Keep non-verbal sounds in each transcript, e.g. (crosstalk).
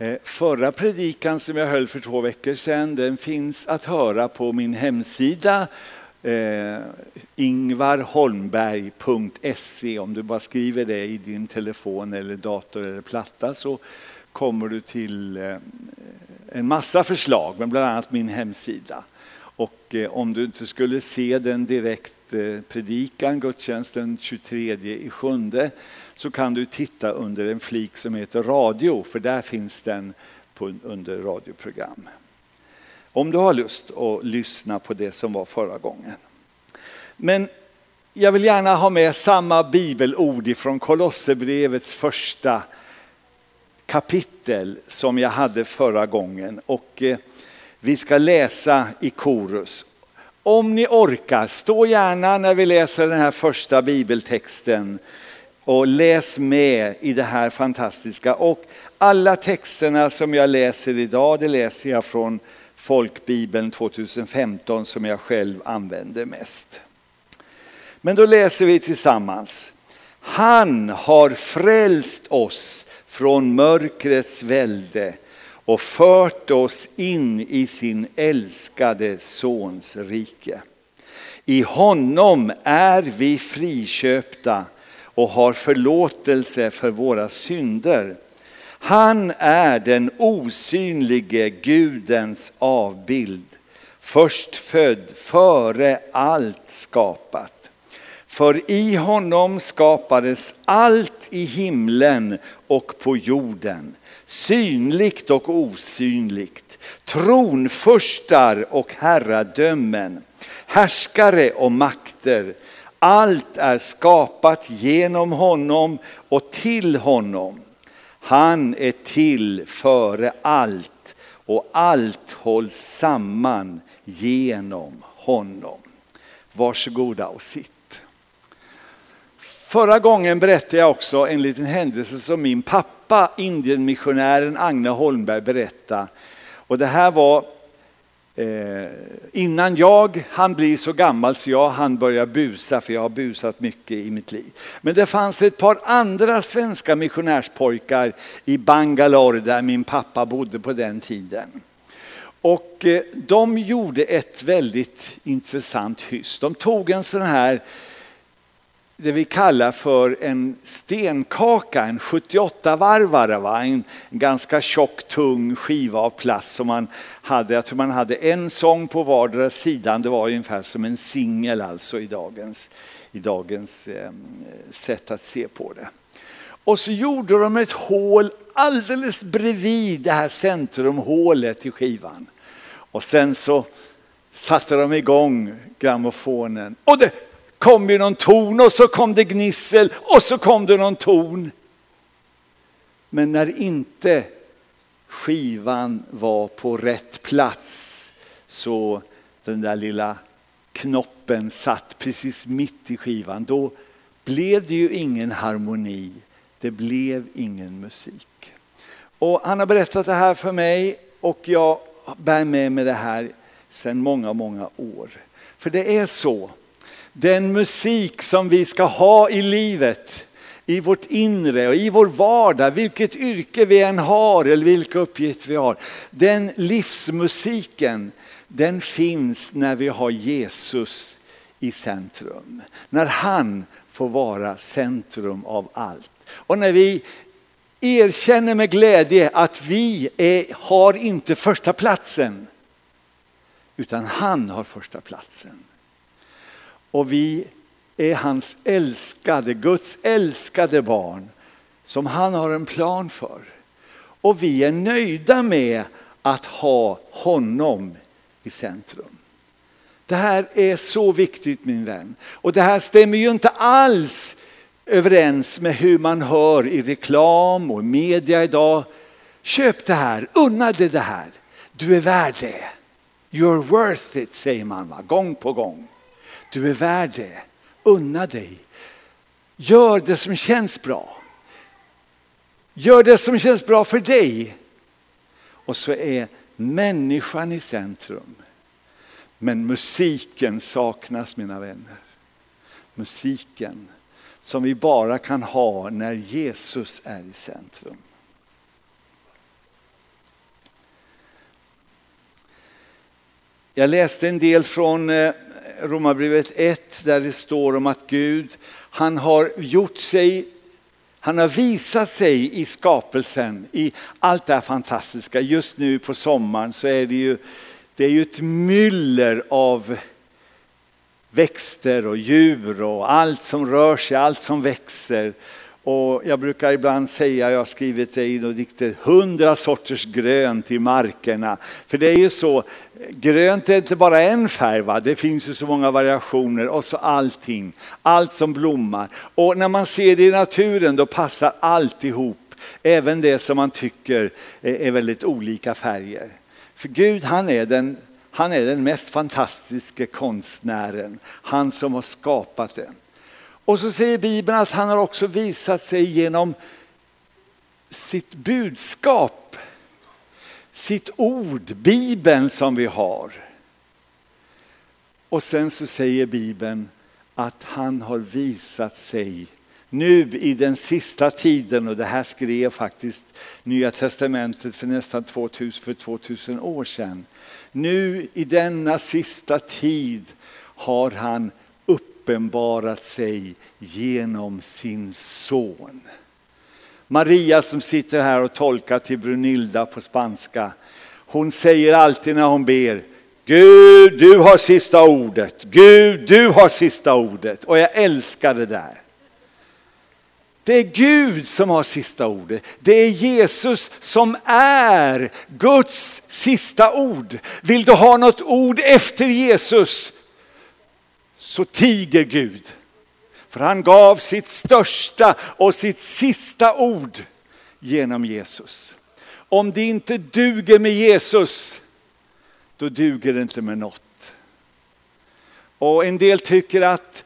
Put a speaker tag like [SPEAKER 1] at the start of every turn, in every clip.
[SPEAKER 1] Eh, förra predikan som jag höll för två veckor sedan den finns att höra på min hemsida eh, ingvarholmberg.se. Om du bara skriver det i din telefon eller dator eller platta så kommer du till eh, en massa förslag, men bland annat min hemsida. Och eh, om du inte skulle se den direkt Eh, predikan, gudstjänsten 23 i sjunde, så kan du titta under en flik som heter radio, för där finns den på, under radioprogram. Om du har lust att lyssna på det som var förra gången. Men jag vill gärna ha med samma bibelord ifrån Kolosserbrevets första kapitel som jag hade förra gången. Och eh, vi ska läsa i korus. Om ni orkar, stå gärna när vi läser den här första bibeltexten och läs med i det här fantastiska. Och alla texterna som jag läser idag, det läser jag från Folkbibeln 2015 som jag själv använder mest. Men då läser vi tillsammans. Han har frälst oss från mörkrets välde och fört oss in i sin älskade Sons rike. I honom är vi friköpta och har förlåtelse för våra synder. Han är den osynlige Gudens avbild, först född före allt skapat. För i honom skapades allt i himlen och på jorden, synligt och osynligt, tronfurstar och herradömen, härskare och makter. Allt är skapat genom honom och till honom. Han är till före allt och allt hålls samman genom honom. Varsågoda och sitt. Förra gången berättade jag också en liten händelse som min pappa, Indienmissionären Agne Holmberg berätta. Och det här var eh, innan jag han blir så gammal så jag han börja busa, för jag har busat mycket i mitt liv. Men det fanns ett par andra svenska missionärspojkar i Bangalore där min pappa bodde på den tiden. Och eh, de gjorde ett väldigt intressant hyss. De tog en sån här det vi kallar för en stenkaka, en 78-varvare. Va? En ganska tjock, tung skiva av plast som man hade. Jag tror man hade en sång på vardera sidan. Det var ungefär som en singel alltså i dagens, i dagens eh, sätt att se på det. Och så gjorde de ett hål alldeles bredvid det här centrumhålet i skivan. Och sen så satte de igång grammofonen. Och det kom ju någon ton och så kom det gnissel och så kom det någon ton. Men när inte skivan var på rätt plats så den där lilla knoppen satt precis mitt i skivan. Då blev det ju ingen harmoni. Det blev ingen musik. Och han har berättat det här för mig och jag bär med mig det här sedan många, många år. För det är så den musik som vi ska ha i livet, i vårt inre och i vår vardag, vilket yrke vi än har eller vilka uppgifter vi har. Den livsmusiken, den finns när vi har Jesus i centrum. När han får vara centrum av allt. Och när vi erkänner med glädje att vi är, har inte första platsen utan han har första platsen. Och vi är hans älskade, Guds älskade barn som han har en plan för. Och vi är nöjda med att ha honom i centrum. Det här är så viktigt min vän. Och det här stämmer ju inte alls överens med hur man hör i reklam och media idag. Köp det här, unna dig det här. Du är värd det. You're worth it säger man va? gång på gång. Du är värd det. Unna dig. Gör det som känns bra. Gör det som känns bra för dig. Och så är människan i centrum. Men musiken saknas mina vänner. Musiken som vi bara kan ha när Jesus är i centrum. Jag läste en del från eh, Romarbrevet 1 där det står om att Gud, han har gjort sig han har visat sig i skapelsen, i allt det här fantastiska. Just nu på sommaren så är det ju, det är ju ett myller av växter och djur och allt som rör sig, allt som växer. Och jag brukar ibland säga, jag har skrivit det i några dikter, hundra sorters grönt i markerna. För det är ju så, grönt är inte bara en färg, va? det finns ju så många variationer och så allting, allt som blommar. Och när man ser det i naturen då passar allt ihop, även det som man tycker är väldigt olika färger. För Gud han är den, han är den mest fantastiska konstnären, han som har skapat det. Och så säger Bibeln att han har också visat sig genom sitt budskap, sitt ord, Bibeln som vi har. Och sen så säger Bibeln att han har visat sig nu i den sista tiden, och det här skrev faktiskt Nya Testamentet för nästan 2000, för 2000 år sedan. Nu i denna sista tid har han uppenbarat sig genom sin son. Maria som sitter här och tolkar till Brunilda på spanska. Hon säger alltid när hon ber Gud, du har sista ordet. Gud, du har sista ordet. Och jag älskar det där. Det är Gud som har sista ordet. Det är Jesus som är Guds sista ord. Vill du ha något ord efter Jesus så tiger Gud. För han gav sitt största och sitt sista ord genom Jesus. Om det inte duger med Jesus, då duger det inte med något. Och en del tycker att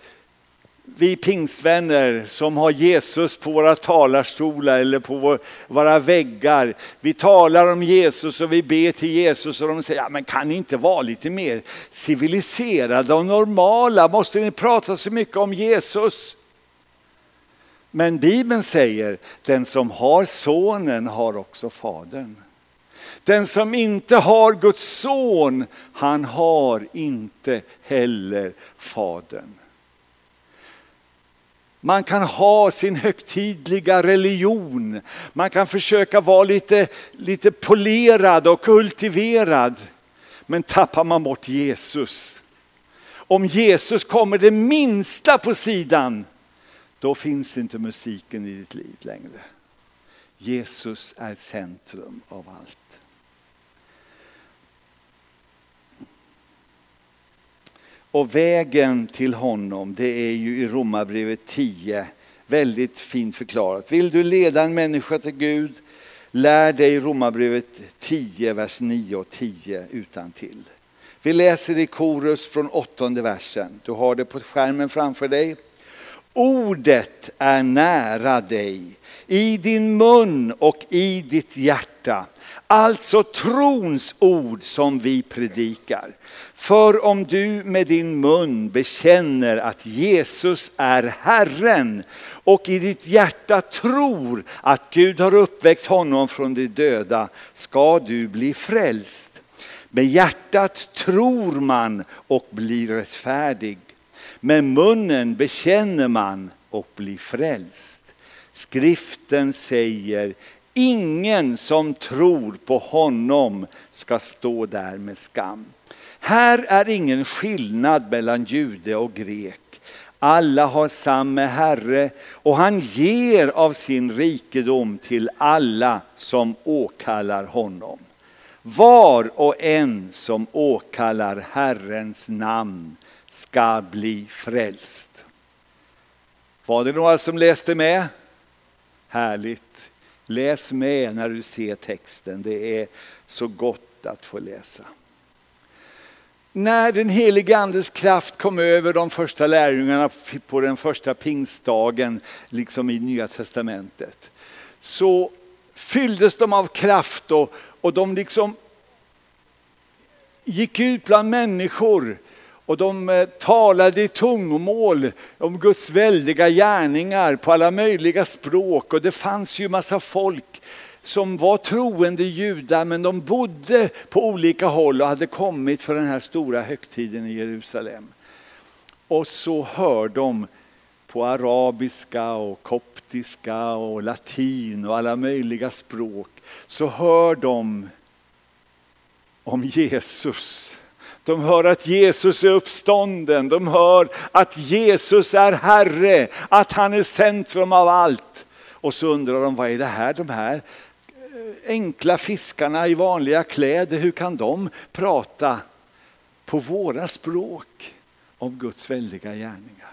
[SPEAKER 1] vi pingstvänner som har Jesus på våra talarstolar eller på våra väggar. Vi talar om Jesus och vi ber till Jesus och de säger, ja, men kan ni inte vara lite mer civiliserade och normala? Måste ni prata så mycket om Jesus? Men Bibeln säger, den som har sonen har också fadern. Den som inte har Guds son, han har inte heller fadern. Man kan ha sin högtidliga religion. Man kan försöka vara lite, lite polerad och kultiverad. Men tappar man bort Jesus. Om Jesus kommer det minsta på sidan, då finns inte musiken i ditt liv längre. Jesus är centrum av allt. Och vägen till honom, det är ju i Romarbrevet 10 väldigt fint förklarat. Vill du leda en människa till Gud, lär dig Romarbrevet 10, vers 9 och 10 utan till. Vi läser i korus från åttonde versen. Du har det på skärmen framför dig. Ordet är nära dig, i din mun och i ditt hjärta. Alltså trons ord som vi predikar. För om du med din mun bekänner att Jesus är Herren och i ditt hjärta tror att Gud har uppväckt honom från de döda ska du bli frälst. Med hjärtat tror man och blir rättfärdig. Med munnen bekänner man och blir frälst. Skriften säger ingen som tror på honom ska stå där med skam. Här är ingen skillnad mellan jude och grek. Alla har samma Herre och han ger av sin rikedom till alla som åkallar honom. Var och en som åkallar Herrens namn ska bli frälst. Var det några som läste med? Härligt. Läs med när du ser texten. Det är så gott att få läsa. När den helige andes kraft kom över de första lärjungarna på den första pingstdagen, liksom i Nya Testamentet, så fylldes de av kraft och, och de liksom gick ut bland människor och de eh, talade i tungomål om Guds väldiga gärningar på alla möjliga språk och det fanns ju massa folk som var troende judar men de bodde på olika håll och hade kommit för den här stora högtiden i Jerusalem. Och så hör de på arabiska och koptiska och latin och alla möjliga språk så hör de om Jesus. De hör att Jesus är uppstånden, de hör att Jesus är Herre, att han är centrum av allt. Och så undrar de, vad är det här, de här eh, enkla fiskarna i vanliga kläder, hur kan de prata på våra språk om Guds väldiga gärningar?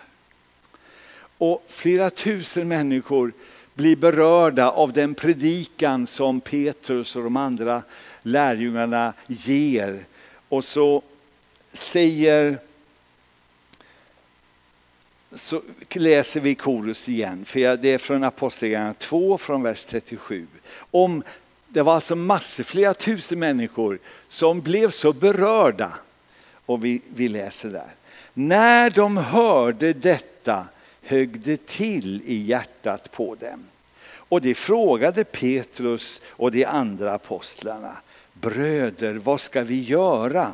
[SPEAKER 1] Och flera tusen människor blir berörda av den predikan som Petrus och de andra lärjungarna ger. Och så säger så läser vi korus igen, för det är från Apostlagärningarna 2 från vers 37. Om, det var alltså massor, flera tusen människor som blev så berörda. Och vi, vi läser där. När de hörde detta högg det till i hjärtat på dem. Och de frågade Petrus och de andra apostlarna. Bröder, vad ska vi göra?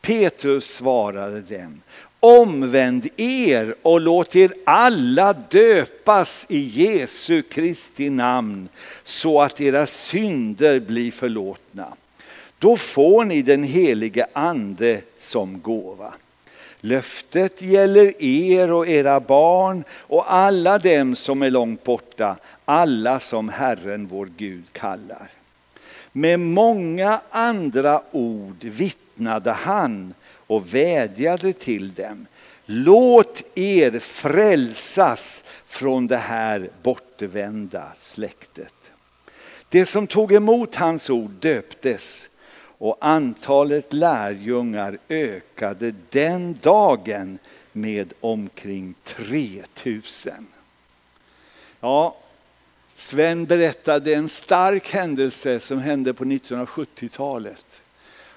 [SPEAKER 1] Petrus svarade dem. Omvänd er och låt er alla döpas i Jesu Kristi namn så att era synder blir förlåtna. Då får ni den helige ande som gåva. Löftet gäller er och era barn och alla dem som är långt borta, alla som Herren vår Gud kallar. Med många andra ord vittnade han och vädjade till dem. Låt er frälsas från det här bortvända släktet. Det som tog emot hans ord döptes och antalet lärjungar ökade den dagen med omkring 3000. Ja, Sven berättade en stark händelse som hände på 1970-talet.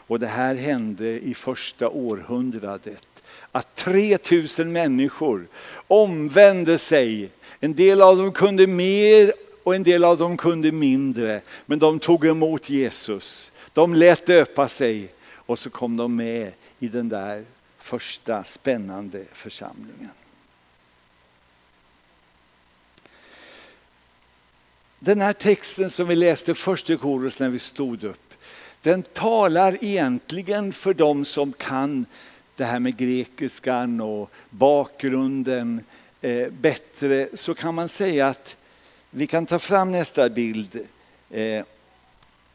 [SPEAKER 1] Och det här hände i första århundradet. Att 3000 människor omvände sig. En del av dem kunde mer och en del av dem kunde mindre. Men de tog emot Jesus. De lät döpa sig och så kom de med i den där första spännande församlingen. Den här texten som vi läste första korus när vi stod upp, den talar egentligen för dem som kan det här med grekiskan och bakgrunden eh, bättre. Så kan man säga att vi kan ta fram nästa bild. Eh,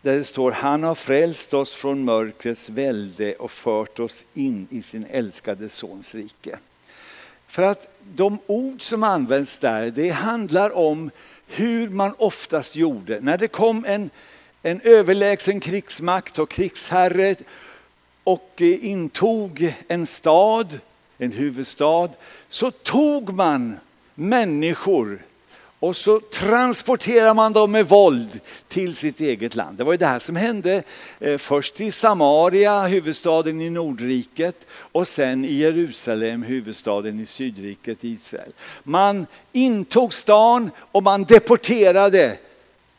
[SPEAKER 1] där det står han har frälst oss från mörkrets välde och fört oss in i sin älskade sons rike. För att de ord som används där, det handlar om hur man oftast gjorde. När det kom en, en överlägsen krigsmakt och krigsherre och eh, intog en stad, en huvudstad, så tog man människor och så transporterar man dem med våld till sitt eget land. Det var ju det här som hände eh, först i Samaria, huvudstaden i Nordriket och sen i Jerusalem, huvudstaden i Sydriket Israel. Man intog stan och man deporterade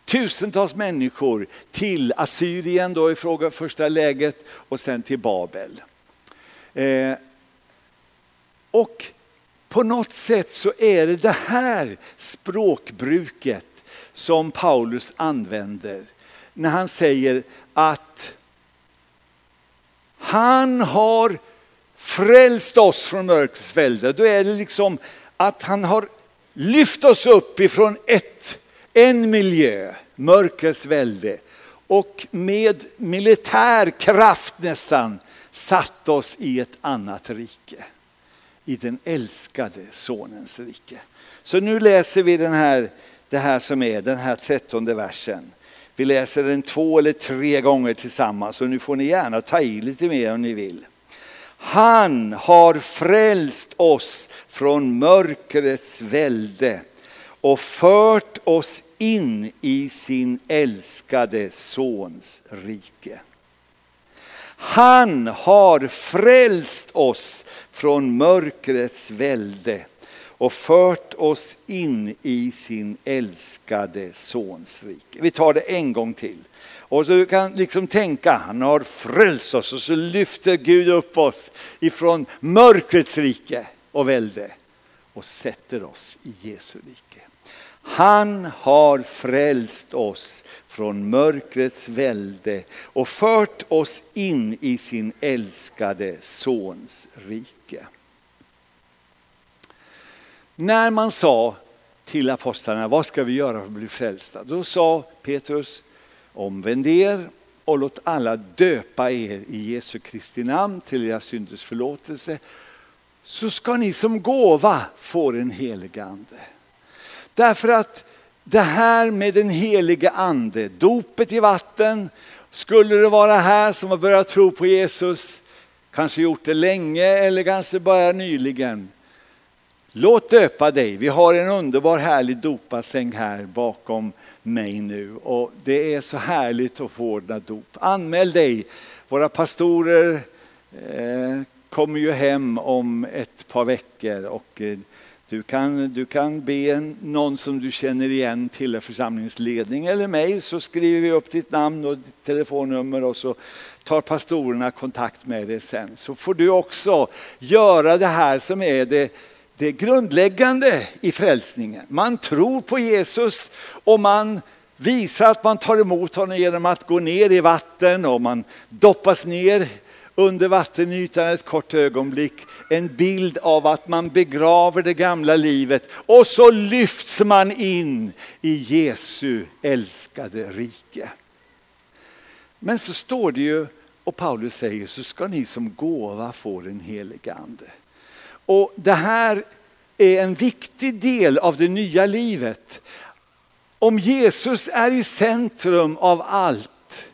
[SPEAKER 1] tusentals människor till Assyrien då i fråga första läget och sen till Babel. Eh, och på något sätt så är det det här språkbruket som Paulus använder när han säger att han har frälst oss från mörkrets välde. Då är det liksom att han har lyft oss upp ifrån ett, en miljö, mörkrets välde och med militär kraft nästan satt oss i ett annat rike i den älskade sonens rike. Så nu läser vi den här, det här som är den här trettonde versen. Vi läser den två eller tre gånger tillsammans och nu får ni gärna ta i lite mer om ni vill. Han har frälst oss från mörkrets välde och fört oss in i sin älskade sons rike. Han har frälst oss från mörkrets välde och fört oss in i sin älskade sons rike. Vi tar det en gång till. Och så du kan liksom tänka, han har frälst oss och så lyfter Gud upp oss ifrån mörkrets rike och välde och sätter oss i Jesu rike. Han har frälst oss från mörkrets välde och fört oss in i sin älskade sons rike. När man sa till apostlarna, vad ska vi göra för att bli frälsta? Då sa Petrus, omvänd er och låt alla döpa er i Jesu Kristi namn till era synders förlåtelse. Så ska ni som gåva få en helig ande. Därför att det här med den helige ande, dopet i vatten, skulle det vara här som har börjat tro på Jesus, kanske gjort det länge eller kanske bara nyligen. Låt döpa dig. Vi har en underbar härlig dopassäng här bakom mig nu och det är så härligt att få ordna dop. Anmäl dig. Våra pastorer eh, kommer ju hem om ett par veckor och eh, du kan, du kan be någon som du känner igen till församlingens ledning eller mig så skriver vi upp ditt namn och ditt telefonnummer och så tar pastorerna kontakt med dig sen. Så får du också göra det här som är det, det grundläggande i frälsningen. Man tror på Jesus och man visar att man tar emot honom genom att gå ner i vatten och man doppas ner under vattenytan ett kort ögonblick en bild av att man begraver det gamla livet och så lyfts man in i Jesu älskade rike. Men så står det ju, och Paulus säger, så ska ni som gåva få den helige ande. Och det här är en viktig del av det nya livet. Om Jesus är i centrum av allt,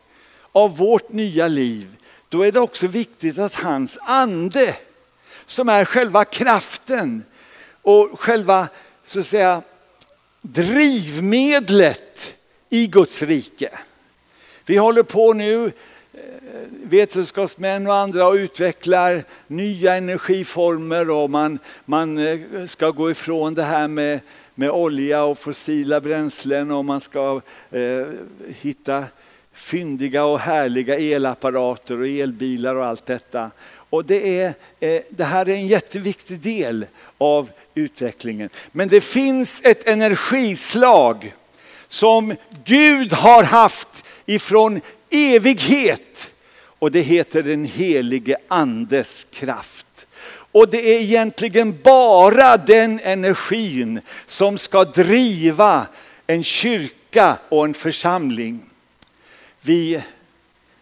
[SPEAKER 1] av vårt nya liv, då är det också viktigt att hans ande, som är själva kraften och själva så att säga, drivmedlet i Guds rike. Vi håller på nu, eh, vetenskapsmän och andra och utvecklar nya energiformer och man, man eh, ska gå ifrån det här med, med olja och fossila bränslen och man ska eh, hitta fyndiga och härliga elapparater och elbilar och allt detta. Och det, är, eh, det här är en jätteviktig del av utvecklingen. Men det finns ett energislag som Gud har haft ifrån evighet. Och det heter den helige andes kraft. Och det är egentligen bara den energin som ska driva en kyrka och en församling. Vi,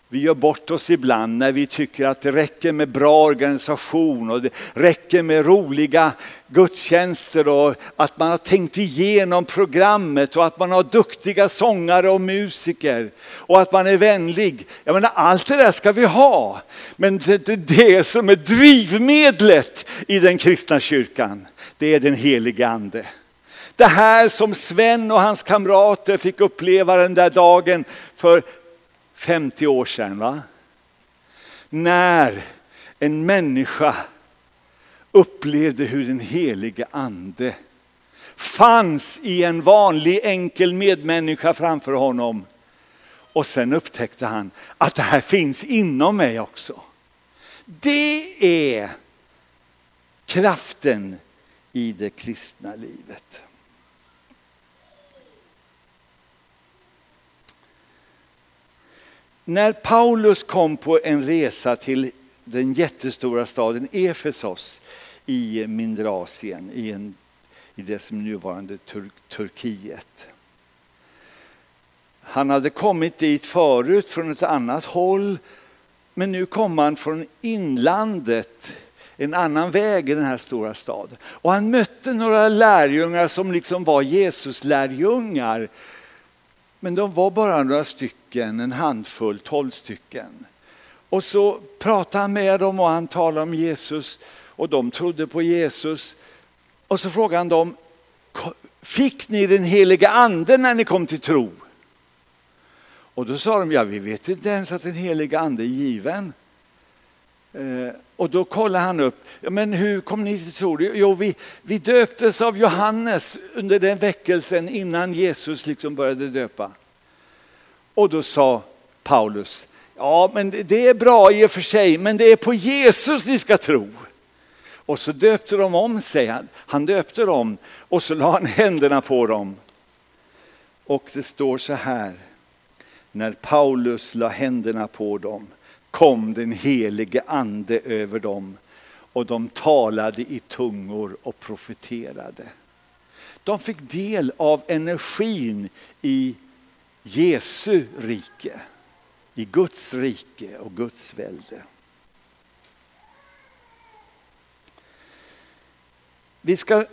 [SPEAKER 1] vi gör bort oss ibland när vi tycker att det räcker med bra organisation och det räcker med roliga gudstjänster och att man har tänkt igenom programmet och att man har duktiga sångare och musiker och att man är vänlig. Jag menar, allt det där ska vi ha. Men det, det, det som är drivmedlet i den kristna kyrkan, det är den helige ande. Det här som Sven och hans kamrater fick uppleva den där dagen för 50 år sedan. Va? När en människa upplevde hur den helige ande fanns i en vanlig enkel medmänniska framför honom. Och sen upptäckte han att det här finns inom mig också. Det är kraften i det kristna livet. När Paulus kom på en resa till den jättestora staden Efesos i mindre Asien, i, en, i det som nuvarande Tur Turkiet. Han hade kommit dit förut från ett annat håll, men nu kom han från inlandet, en annan väg i den här stora staden. Och han mötte några lärjungar som liksom var Jesus lärjungar men de var bara några stycken, en handfull, tolv stycken. Och så pratade han med dem och han talade om Jesus och de trodde på Jesus. Och så frågade han dem, fick ni den heliga anden när ni kom till tro? Och då sa de, ja vi vet inte ens att den heliga ande är given. Eh, och då kollar han upp, men hur kom ni till tro? Jo, vi, vi döptes av Johannes under den väckelsen innan Jesus liksom började döpa. Och då sa Paulus, ja men det är bra i och för sig, men det är på Jesus ni ska tro. Och så döpte de om sig, han döpte dem och så la han händerna på dem. Och det står så här, när Paulus la händerna på dem kom den helige ande över dem och de talade i tungor och profeterade. De fick del av energin i Jesu rike, i Guds rike och Guds välde. Vi ska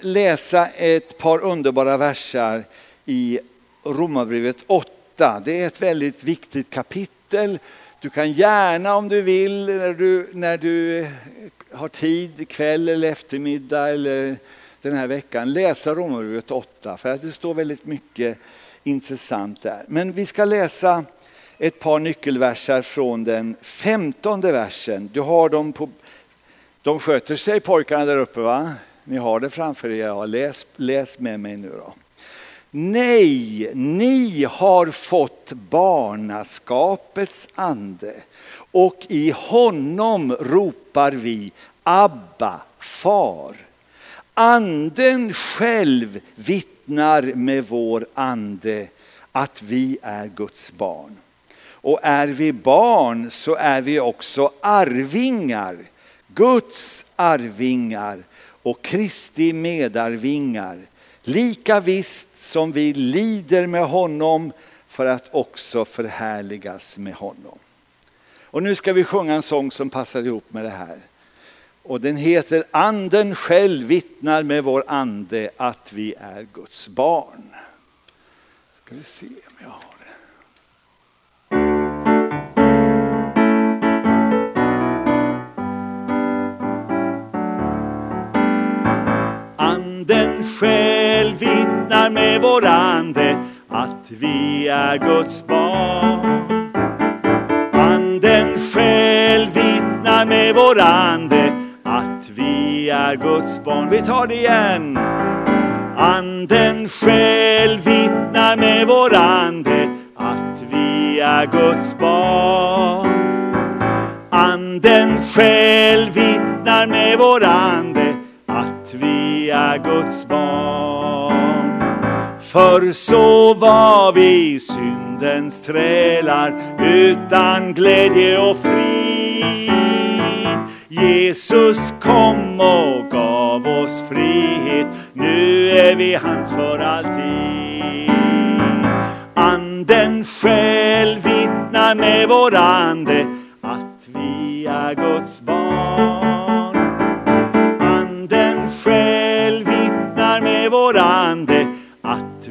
[SPEAKER 1] läsa ett par underbara versar i Romarbrevet 8. Det är ett väldigt viktigt kapitel du kan gärna om du vill när du, när du har tid, kväll eller eftermiddag eller den här veckan, läsa Romarbrevet 8 för att det står väldigt mycket intressant där. Men vi ska läsa ett par nyckelversar från den femtonde versen. Du har dem på, de sköter sig pojkarna där uppe va? Ni har det framför er, ja, läs, läs med mig nu då. Nej, ni har fått barnaskapets ande och i honom ropar vi Abba, far. Anden själv vittnar med vår ande att vi är Guds barn. Och är vi barn så är vi också arvingar, Guds arvingar och Kristi medarvingar. Lika visst som vi lider med honom för att också förhärligas med honom. Och nu ska vi sjunga en sång som passar ihop med det här. Och den heter Anden själv vittnar med vår ande att vi är Guds barn. Ska vi se om jag har det. Anden själv med vår ande att vi är Guds barn. Anden själv vittnar med vår ande att vi är Guds barn. Vi tar det igen. Anden själv vittnar med vår ande att vi är Guds barn. Anden själv vittnar med vår ande att vi är Guds barn. För så var vi syndens trälar utan glädje och frid. Jesus kom och gav oss frihet, nu är vi hans för alltid. Anden själv vittnar med vår ande att vi är Guds barn. Anden själv vittnar med vår ande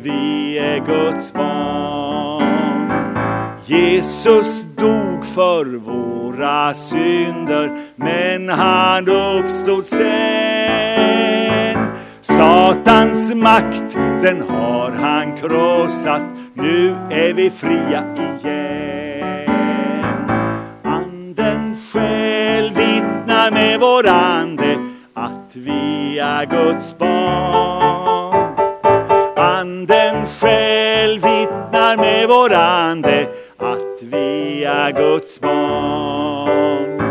[SPEAKER 1] vi är Guds barn. Jesus dog för våra synder, men han uppstod sen. Satans makt, den har han krossat, nu är vi fria igen. Anden själv vittnar med vår ande att vi är Guds barn. Anden själv vittnar med vår ande att vi är Guds barn.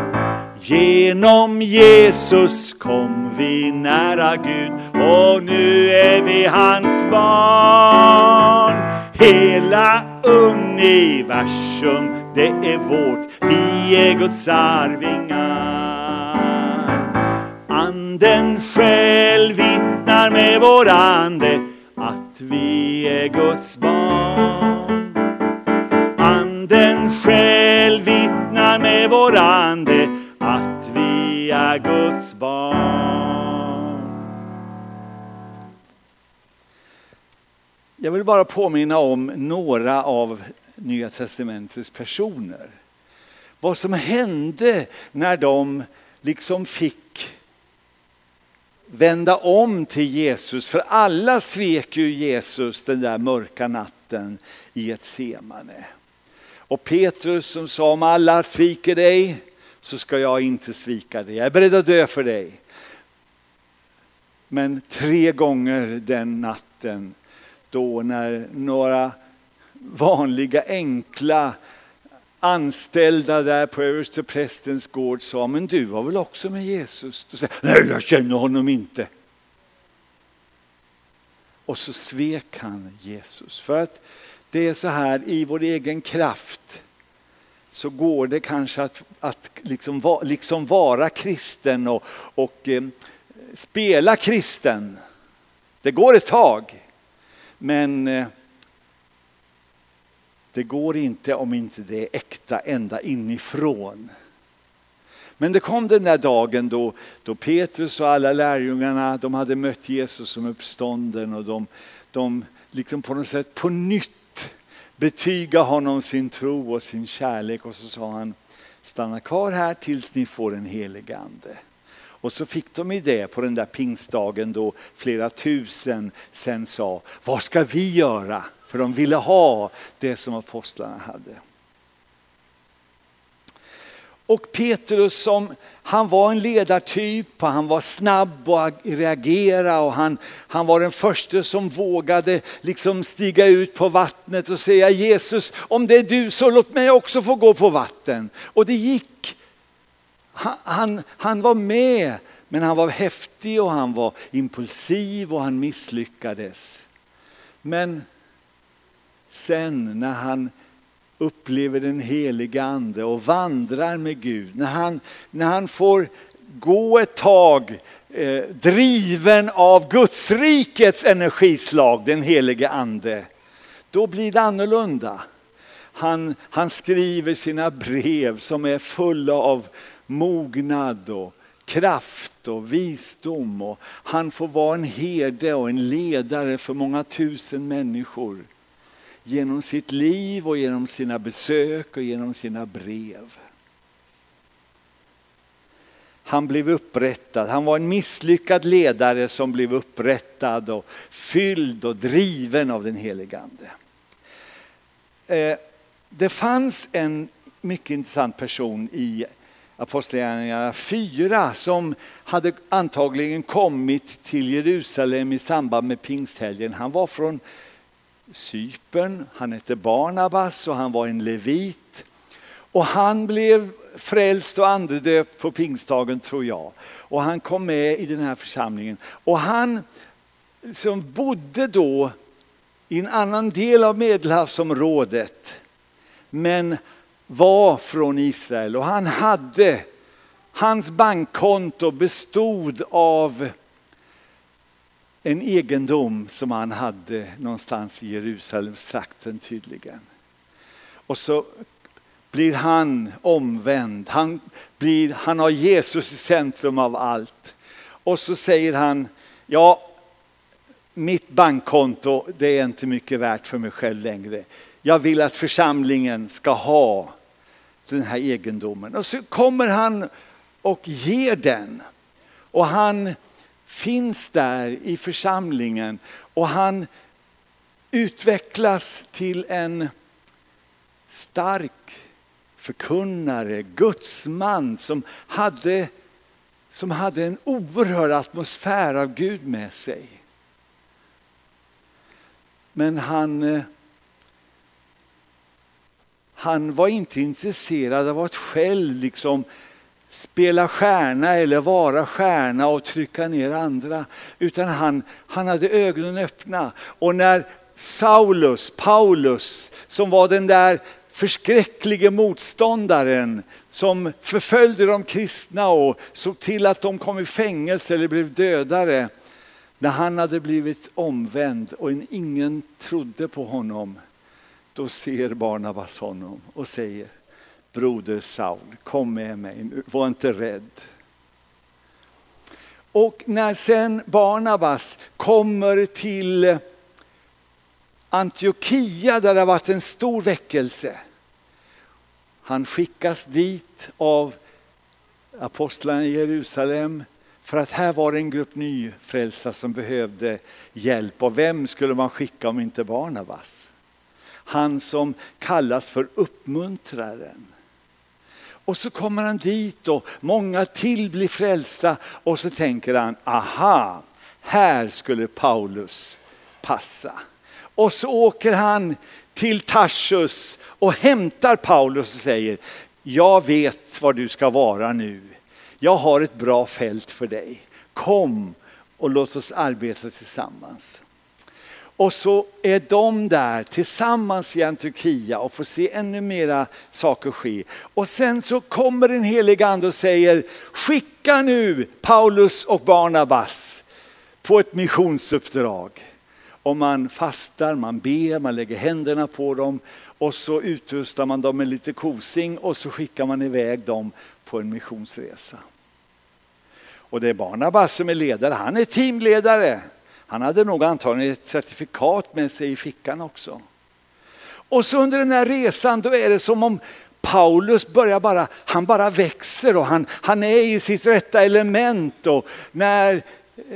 [SPEAKER 1] Genom Jesus kom vi nära Gud och nu är vi hans barn. Hela universum, det är vårt, vi är Guds arvingar. Anden själv vittnar med vår ande att vi är Guds barn. Anden själv vittnar med vår ande att vi är Guds barn. Jag vill bara påminna om några av Nya Testamentets personer. Vad som hände när de liksom fick vända om till Jesus. För alla svek ju Jesus den där mörka natten i ett semane. Och Petrus som sa om alla sviker dig så ska jag inte svika dig. Jag är beredd att dö för dig. Men tre gånger den natten då när några vanliga enkla anställda där på översteprästens gård sa, men du var väl också med Jesus? Då säger nej jag känner honom inte. Och så svek han Jesus. För att det är så här i vår egen kraft så går det kanske att, att liksom, liksom vara kristen och, och eh, spela kristen. Det går ett tag. Men eh, det går inte om inte det är äkta ända inifrån. Men det kom den där dagen då, då Petrus och alla lärjungarna de hade mött Jesus som uppstånden och de, de liksom på något sätt på nytt betyga honom sin tro och sin kärlek och så sa han stanna kvar här tills ni får en helig ande. Och så fick de i det på den där pingstdagen då flera tusen sen sa, vad ska vi göra? För de ville ha det som apostlarna hade. Och Petrus som, han var en ledartyp och han var snabb att reagera och han, han var den första som vågade liksom stiga ut på vattnet och säga Jesus om det är du så låt mig också få gå på vatten. Och det gick. Han, han, han var med men han var häftig och han var impulsiv och han misslyckades. Men sen när han upplever den heliga ande och vandrar med Gud, när han, när han får gå ett tag eh, driven av Guds rikets energislag, den helige ande, då blir det annorlunda. Han, han skriver sina brev som är fulla av mognad och kraft och visdom. Och han får vara en herde och en ledare för många tusen människor genom sitt liv och genom sina besök och genom sina brev. Han blev upprättad. Han var en misslyckad ledare som blev upprättad och fylld och driven av den helige Ande. Eh, det fanns en mycket intressant person i Apostlagärningarna 4 som hade antagligen kommit till Jerusalem i samband med pingsthelgen. Han var från Cypern, han hette Barnabas och han var en levit. Och han blev frälst och andedöpt på pingstdagen tror jag. Och han kom med i den här församlingen. Och han som bodde då i en annan del av Medelhavsområdet. Men var från Israel och han hade, hans bankkonto bestod av en egendom som han hade någonstans i Jerusalemstrakten tydligen. Och så blir han omvänd, han, blir, han har Jesus i centrum av allt. Och så säger han, ja mitt bankkonto det är inte mycket värt för mig själv längre. Jag vill att församlingen ska ha den här egendomen. Och så kommer han och ger den. Och han finns där i församlingen och han utvecklas till en stark förkunnare, gudsman som hade, som hade en oerhörd atmosfär av Gud med sig. Men han eh, han var inte intresserad av att själv liksom spela stjärna eller vara stjärna och trycka ner andra. Utan han, han hade ögonen öppna. Och när Saulus, Paulus, som var den där förskräcklige motståndaren som förföljde de kristna och såg till att de kom i fängelse eller blev dödare. När han hade blivit omvänd och ingen trodde på honom då ser Barnabas honom och säger Broder Saul, kom med mig nu, var inte rädd. Och när sen Barnabas kommer till Antiochia där det har varit en stor väckelse. Han skickas dit av apostlarna i Jerusalem för att här var det en grupp nyfrälsta som behövde hjälp. Och vem skulle man skicka om inte Barnabas? Han som kallas för uppmuntraren. Och så kommer han dit och många till blir frälsta och så tänker han, aha, här skulle Paulus passa. Och så åker han till Tarsus och hämtar Paulus och säger, jag vet var du ska vara nu. Jag har ett bra fält för dig. Kom och låt oss arbeta tillsammans. Och så är de där tillsammans i Antiochia och får se ännu mera saker ske. Och sen så kommer den helige ande och säger, skicka nu Paulus och Barnabas på ett missionsuppdrag. Och man fastar, man ber, man lägger händerna på dem och så utrustar man dem med lite kosing och så skickar man iväg dem på en missionsresa. Och det är Barnabas som är ledare, han är teamledare. Han hade nog antagligen ett certifikat med sig i fickan också. Och så under den här resan då är det som om Paulus börjar bara, han bara växer och han, han är i sitt rätta element. Och när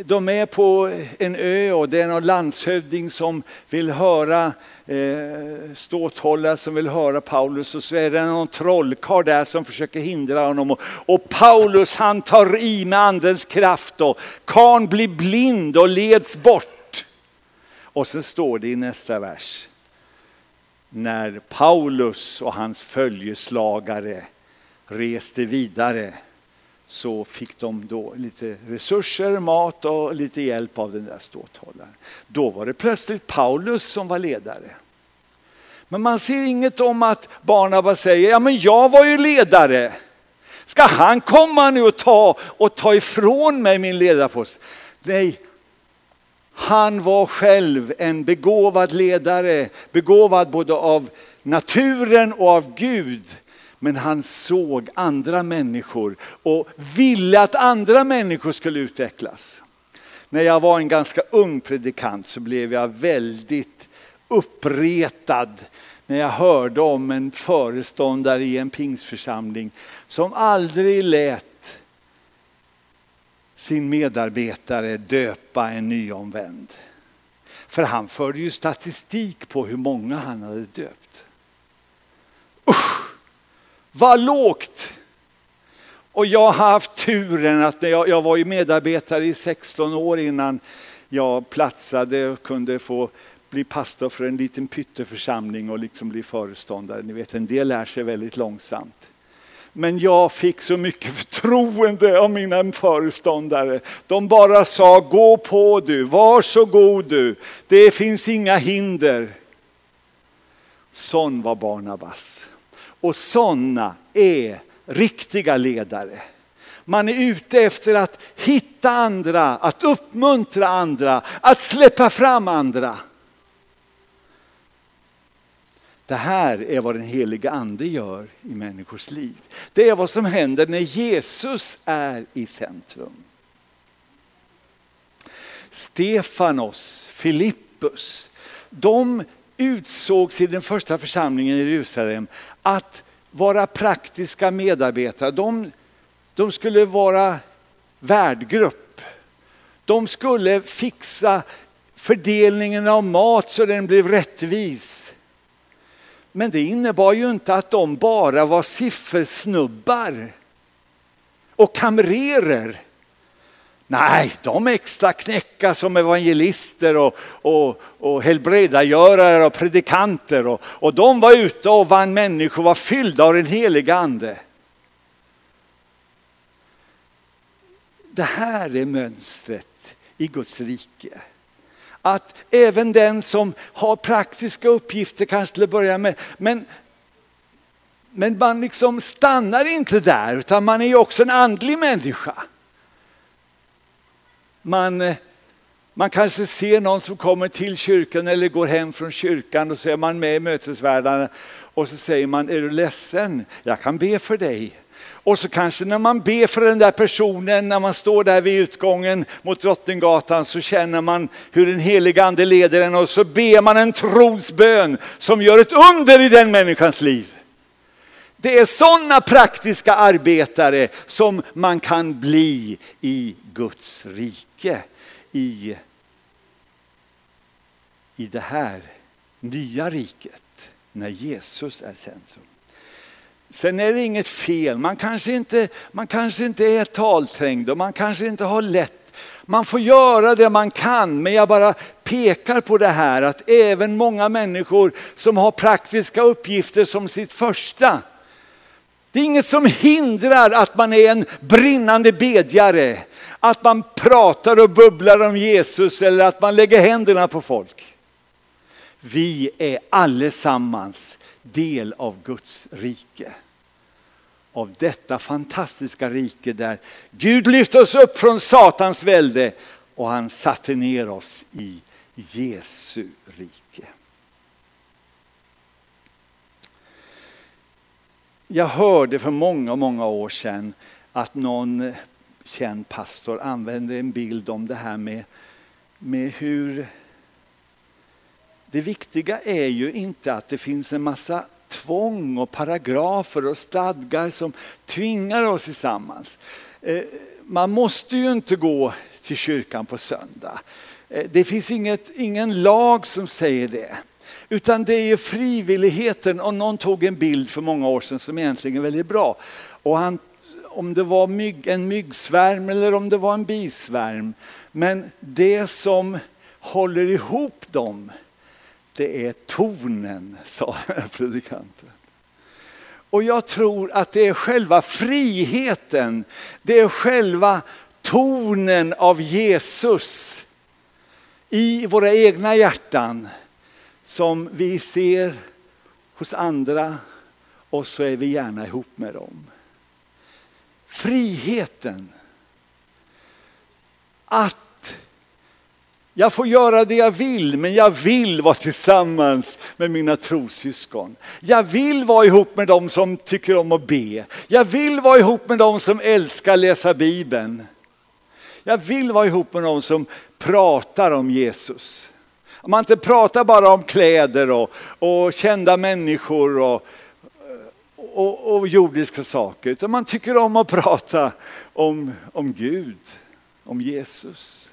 [SPEAKER 1] de är på en ö och det är någon landshövding som vill höra eh, ståthållare som vill höra Paulus och så är det någon trollkarl där som försöker hindra honom. Och, och Paulus han tar i med andens kraft och karn blir blind och leds bort. Och så står det i nästa vers. När Paulus och hans följeslagare reste vidare så fick de då lite resurser, mat och lite hjälp av den där ståthållaren. Då var det plötsligt Paulus som var ledare. Men man ser inget om att Barnabas säger, ja men jag var ju ledare. Ska han komma nu och ta, och ta ifrån mig min ledarpost? Nej, han var själv en begåvad ledare, begåvad både av naturen och av Gud. Men han såg andra människor och ville att andra människor skulle utvecklas. När jag var en ganska ung predikant så blev jag väldigt uppretad när jag hörde om en föreståndare i en pingsförsamling som aldrig lät sin medarbetare döpa en nyomvänd. För han förde ju statistik på hur många han hade döpt. Vad lågt! Och jag har haft turen att jag, jag var ju medarbetare i 16 år innan jag platsade och kunde få bli pastor för en liten pytteförsamling och liksom bli föreståndare. Ni vet, en del lär sig väldigt långsamt. Men jag fick så mycket (laughs) förtroende av mina föreståndare. De bara sa, gå på du, var så god du, det finns inga hinder. Sån var Barnabas. Och sådana är riktiga ledare. Man är ute efter att hitta andra, att uppmuntra andra, att släppa fram andra. Det här är vad den heliga ande gör i människors liv. Det är vad som händer när Jesus är i centrum. Stefanos, Filippus, de utsågs i den första församlingen i Jerusalem att vara praktiska medarbetare. De, de skulle vara värdgrupp. De skulle fixa fördelningen av mat så den blev rättvis. Men det innebar ju inte att de bara var siffersnubbar och kamrerer. Nej, de extra knäcka som evangelister och, och, och helbredagörare och predikanter och, och de var ute och vann människor, var fyllda av den heliga ande. Det här är mönstret i Guds rike. Att även den som har praktiska uppgifter kanske till att börja med, men, men man liksom stannar inte där utan man är också en andlig människa. Man, eh, man kanske ser någon som kommer till kyrkan eller går hem från kyrkan och så är man med i mötesvärdarna och så säger man, är du ledsen? Jag kan be för dig. Och så kanske när man ber för den där personen, när man står där vid utgången mot Drottninggatan så känner man hur den helige ande leder en och så ber man en trosbön som gör ett under i den människans liv. Det är sådana praktiska arbetare som man kan bli i Guds rike. I, i det här nya riket när Jesus är centrum. Sen är det inget fel, man kanske inte, man kanske inte är talträngd och man kanske inte har lätt. Man får göra det man kan, men jag bara pekar på det här att även många människor som har praktiska uppgifter som sitt första, det är inget som hindrar att man är en brinnande bedjare, att man pratar och bubblar om Jesus eller att man lägger händerna på folk. Vi är allesammans del av Guds rike. Av detta fantastiska rike där Gud lyfte oss upp från Satans välde och han satte ner oss i Jesu rike. Jag hörde för många, många år sedan att någon känd pastor använde en bild om det här med, med hur det viktiga är ju inte att det finns en massa tvång och paragrafer och stadgar som tvingar oss tillsammans. Eh, man måste ju inte gå till kyrkan på söndag. Eh, det finns inget, ingen lag som säger det. Utan det är ju frivilligheten och någon tog en bild för många år sedan som egentligen är väldigt bra. Och han, om det var mygg, en myggsvärm eller om det var en bisvärm. Men det som håller ihop dem det är tonen, sa (laughs) predikanten. Och jag tror att det är själva friheten, det är själva tonen av Jesus i våra egna hjärtan som vi ser hos andra och så är vi gärna ihop med dem. Friheten. Att jag får göra det jag vill, men jag vill vara tillsammans med mina trossyskon. Jag vill vara ihop med dem som tycker om att be. Jag vill vara ihop med dem som älskar läsa Bibeln. Jag vill vara ihop med dem som pratar om Jesus. Om man inte pratar bara om kläder och, och kända människor och, och, och, jordiska saker, utan man tycker om att prata om, om Gud, om Jesus.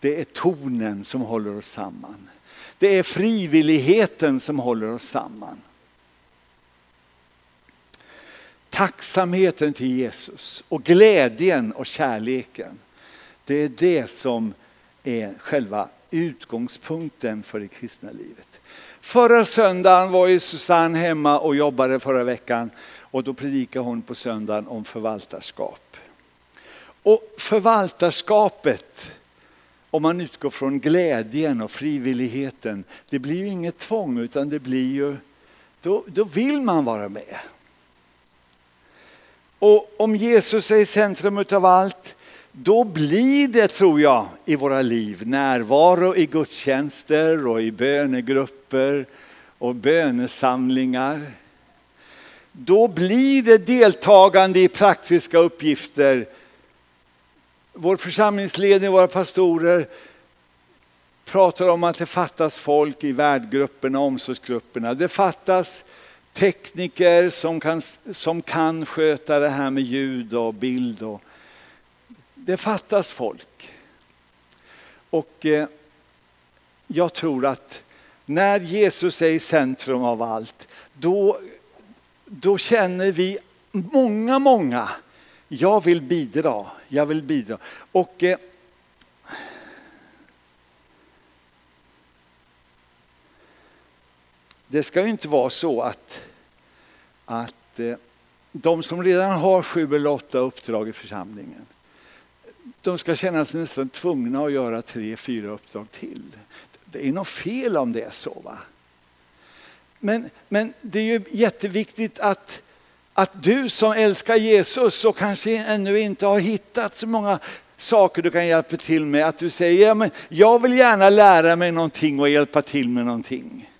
[SPEAKER 1] Det är tonen som håller oss samman. Det är frivilligheten som håller oss samman. Tacksamheten till Jesus och glädjen och kärleken. Det är det som är själva utgångspunkten för det kristna livet. Förra söndagen var ju Susanne hemma och jobbade förra veckan och då predikade hon på söndagen om förvaltarskap. Och förvaltarskapet om man utgår från glädjen och frivilligheten, det blir ju inget tvång utan det blir ju, då, då vill man vara med. Och om Jesus är i centrum utav allt, då blir det, tror jag, i våra liv närvaro i gudstjänster och i bönegrupper och bönesamlingar. Då blir det deltagande i praktiska uppgifter vår församlingsledning, våra pastorer pratar om att det fattas folk i värdgrupperna, och omsorgsgrupperna. Det fattas tekniker som kan, som kan sköta det här med ljud och bild. Och det fattas folk. Och eh, jag tror att när Jesus är i centrum av allt, då, då känner vi många, många jag vill bidra, jag vill bidra. Och eh, det ska ju inte vara så att, att eh, de som redan har sju eller åtta uppdrag i församlingen, de ska känna sig nästan tvungna att göra tre, fyra uppdrag till. Det är något fel om det är så. va? Men, men det är ju jätteviktigt att att du som älskar Jesus och kanske ännu inte har hittat så många saker du kan hjälpa till med, att du säger ja, men jag vill gärna lära mig någonting och hjälpa till med någonting.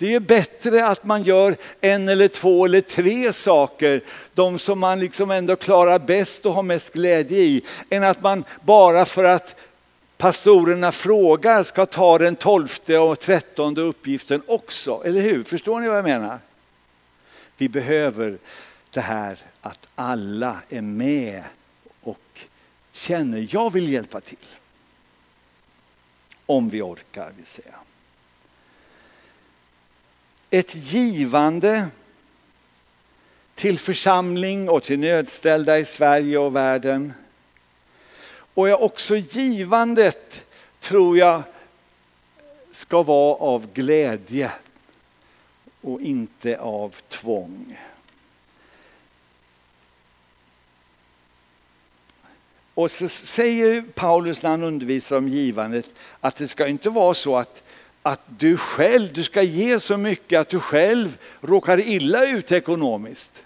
[SPEAKER 1] Det är bättre att man gör en eller två eller tre saker, de som man liksom ändå klarar bäst och har mest glädje i, än att man bara för att pastorerna frågar ska ta den tolfte och trettonde uppgiften också. Eller hur? Förstår ni vad jag menar? Vi behöver det här att alla är med och känner, jag vill hjälpa till. Om vi orkar, vill säga. Ett givande till församling och till nödställda i Sverige och världen. Och jag också givandet tror jag ska vara av glädje och inte av tvång. Och så säger Paulus när han undervisar om givandet att det ska inte vara så att, att du själv, du ska ge så mycket att du själv råkar illa ut ekonomiskt.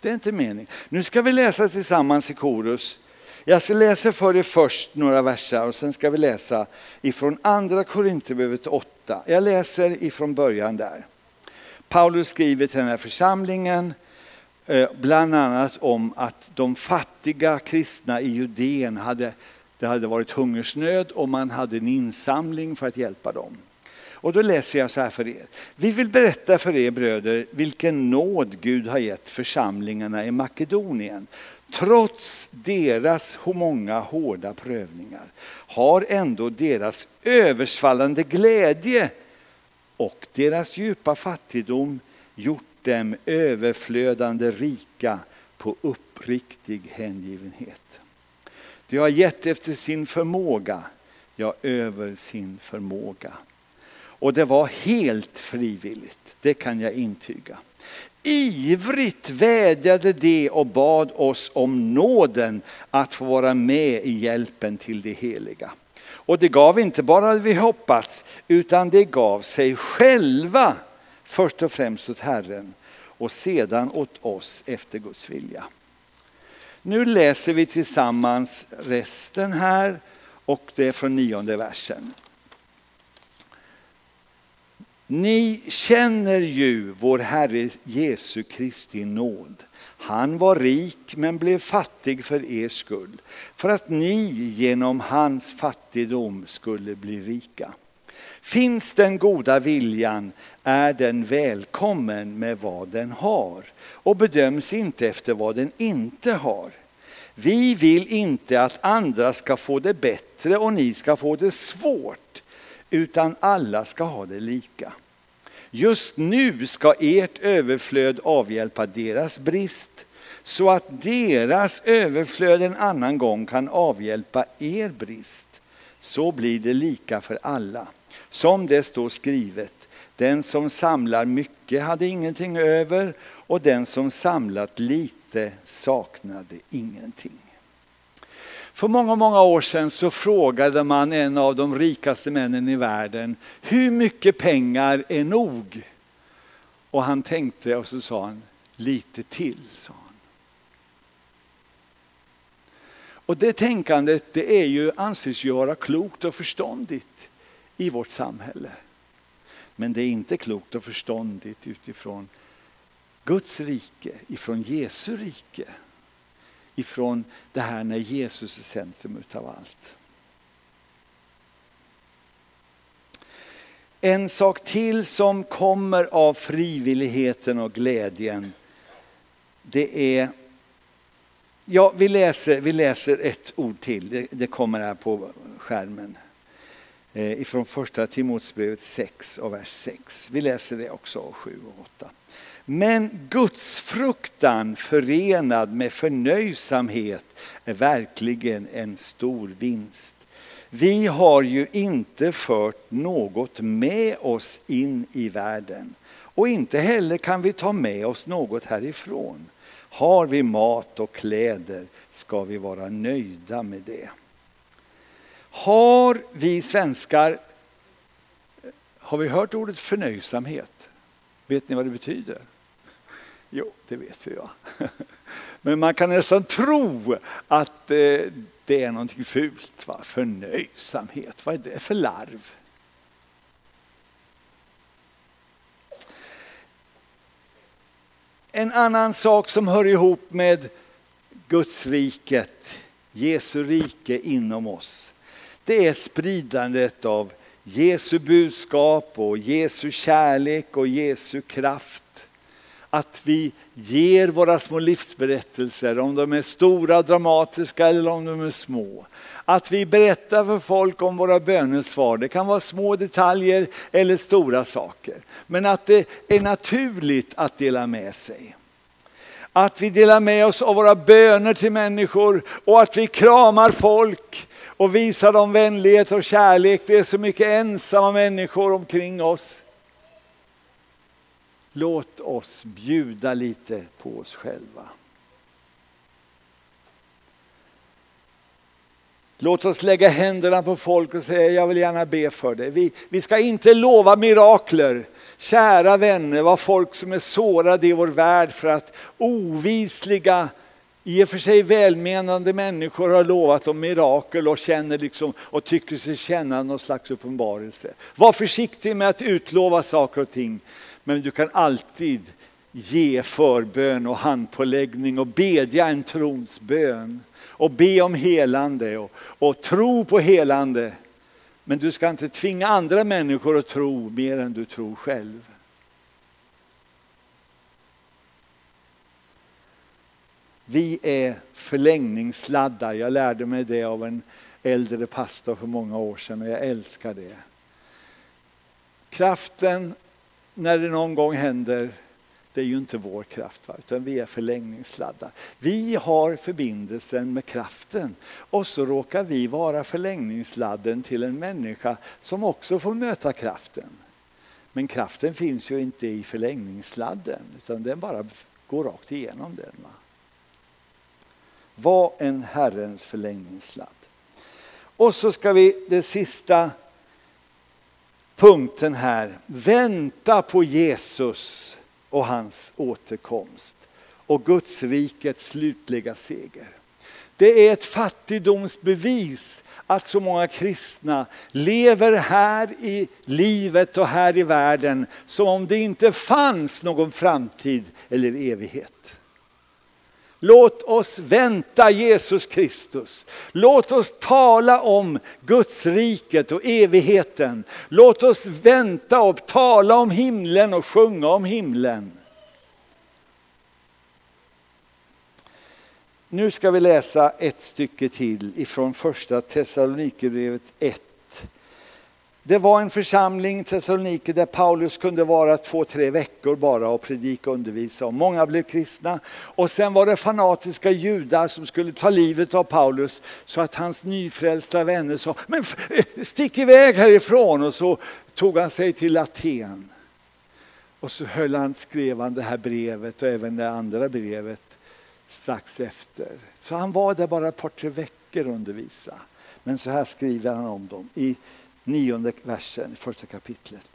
[SPEAKER 1] Det är inte meningen. Nu ska vi läsa tillsammans i korus. Jag ska läsa för er först några verser och sen ska vi läsa ifrån andra Korinthierbrevet 8. Jag läser ifrån början där. Paulus skriver till den här församlingen eh, bland annat om att de fattiga kristna i Judeen hade, det hade varit hungersnöd och man hade en insamling för att hjälpa dem. Och då läser jag så här för er. Vi vill berätta för er bröder vilken nåd Gud har gett församlingarna i Makedonien. Trots deras många hårda prövningar har ändå deras översvallande glädje och deras djupa fattigdom gjort dem överflödande rika på uppriktig hängivenhet. De har gett efter sin förmåga, ja över sin förmåga. Och det var helt frivilligt, det kan jag intyga. Ivrigt vädjade de och bad oss om nåden att få vara med i hjälpen till de heliga. Och det gav inte bara det vi hoppats, utan det gav sig själva först och främst åt Herren och sedan åt oss efter Guds vilja. Nu läser vi tillsammans resten här och det är från nionde versen. Ni känner ju vår Herre Jesu Kristi nåd. Han var rik men blev fattig för er skull, för att ni genom hans fattigdom skulle bli rika. Finns den goda viljan är den välkommen med vad den har och bedöms inte efter vad den inte har. Vi vill inte att andra ska få det bättre och ni ska få det svårt, utan alla ska ha det lika. Just nu ska ert överflöd avhjälpa deras brist, så att deras överflöd en annan gång kan avhjälpa er brist. Så blir det lika för alla. Som det står skrivet, den som samlar mycket hade ingenting över och den som samlat lite saknade ingenting. För många, många år sedan så frågade man en av de rikaste männen i världen, hur mycket pengar är nog? Och han tänkte och så sa han, lite till, sa han. Och det tänkandet det är ju, anses ju vara klokt och förståndigt i vårt samhälle. Men det är inte klokt och förståndigt utifrån Guds rike, ifrån Jesu rike. Ifrån det här när Jesus är centrum utav allt. En sak till som kommer av frivilligheten och glädjen. Det är, ja vi läser, vi läser ett ord till, det, det kommer här på skärmen. Eh, ifrån första Timoteusbrevet 6 och vers 6. Vi läser det också, 7 och 8. Men Guds fruktan förenad med förnöjsamhet är verkligen en stor vinst. Vi har ju inte fört något med oss in i världen och inte heller kan vi ta med oss något härifrån. Har vi mat och kläder ska vi vara nöjda med det. Har vi svenskar, har vi hört ordet förnöjsamhet? Vet ni vad det betyder? Jo, det vet vi Ja. (laughs) Men man kan nästan tro att eh, det är någonting fult. Va? Förnöjsamhet, vad är det för larv? En annan sak som hör ihop med Guds riket, Jesu rike inom oss det är spridandet av Jesu budskap och Jesu kärlek och Jesu kraft. Att vi ger våra små livsberättelser, om de är stora, dramatiska eller om de är små. Att vi berättar för folk om våra bönesvar. Det kan vara små detaljer eller stora saker. Men att det är naturligt att dela med sig. Att vi delar med oss av våra böner till människor och att vi kramar folk och visar dem vänlighet och kärlek. Det är så mycket ensamma människor omkring oss. Låt oss bjuda lite på oss själva. Låt oss lägga händerna på folk och säga jag vill gärna be för dig. Vi, vi ska inte lova mirakler. Kära vänner, vad folk som är sårade i vår värld för att ovisliga, i och för sig välmenande människor har lovat om mirakel och, känner liksom, och tycker sig känna någon slags uppenbarelse. Var försiktig med att utlova saker och ting. Men du kan alltid ge förbön och handpåläggning och bedja en trons bön och be om helande och, och tro på helande. Men du ska inte tvinga andra människor att tro mer än du tror själv. Vi är förlängningssladdar. Jag lärde mig det av en äldre pastor för många år sedan och jag älskar det. Kraften när det någon gång händer det är ju inte vår kraft, va? utan vi är förlängningssladdar. Vi har förbindelsen med kraften och så råkar vi vara förlängningssladden till en människa som också får möta kraften. Men kraften finns ju inte i förlängningssladden utan den bara går rakt igenom den. Va? Var en Herrens förlängningssladd. Och så ska vi, det sista punkten här, vänta på Jesus och hans återkomst och Guds rikets slutliga seger. Det är ett fattigdomsbevis att så många kristna lever här i livet och här i världen som om det inte fanns någon framtid eller evighet. Låt oss vänta Jesus Kristus. Låt oss tala om Guds riket och evigheten. Låt oss vänta och tala om himlen och sjunga om himlen. Nu ska vi läsa ett stycke till ifrån första Thessalonikerbrevet 1 det var en församling i Thessaloniki där Paulus kunde vara två, tre veckor bara och predika och undervisa. Och många blev kristna. Och sen var det fanatiska judar som skulle ta livet av Paulus så att hans nyfrälsta vänner sa, men eh, stick iväg härifrån. Och så tog han sig till Aten. Och så höll han, skrev han det här brevet och även det andra brevet strax efter. Så han var där bara ett par, tre veckor och undervisa. Men så här skriver han om dem. I nionde versen i första kapitlet.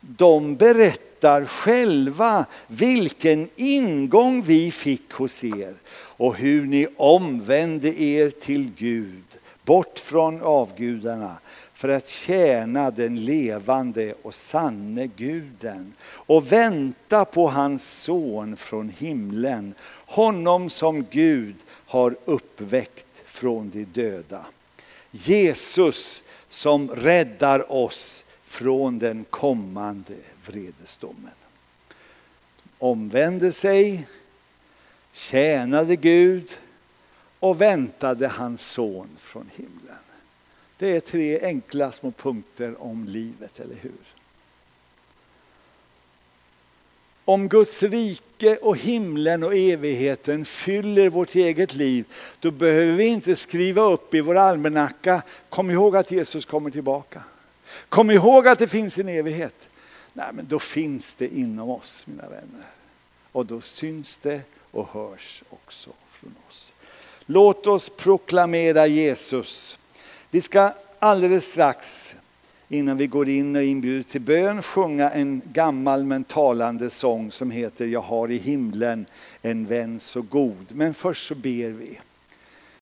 [SPEAKER 1] De berättar själva vilken ingång vi fick hos er och hur ni omvände er till Gud, bort från avgudarna för att tjäna den levande och sanne guden och vänta på hans son från himlen, honom som Gud har uppväckt från de döda. Jesus som räddar oss från den kommande vredesdomen. Omvände sig, tjänade Gud och väntade hans son från himlen. Det är tre enkla små punkter om livet, eller hur? Om Guds rike och himlen och evigheten fyller vårt eget liv, då behöver vi inte skriva upp i vår almanacka, kom ihåg att Jesus kommer tillbaka. Kom ihåg att det finns en evighet. Nej, men då finns det inom oss, mina vänner. Och då syns det och hörs också från oss. Låt oss proklamera Jesus. Vi ska alldeles strax innan vi går in och inbjuder till bön sjunga en gammal men talande sång som heter Jag har i himlen en vän så god. Men först så ber vi.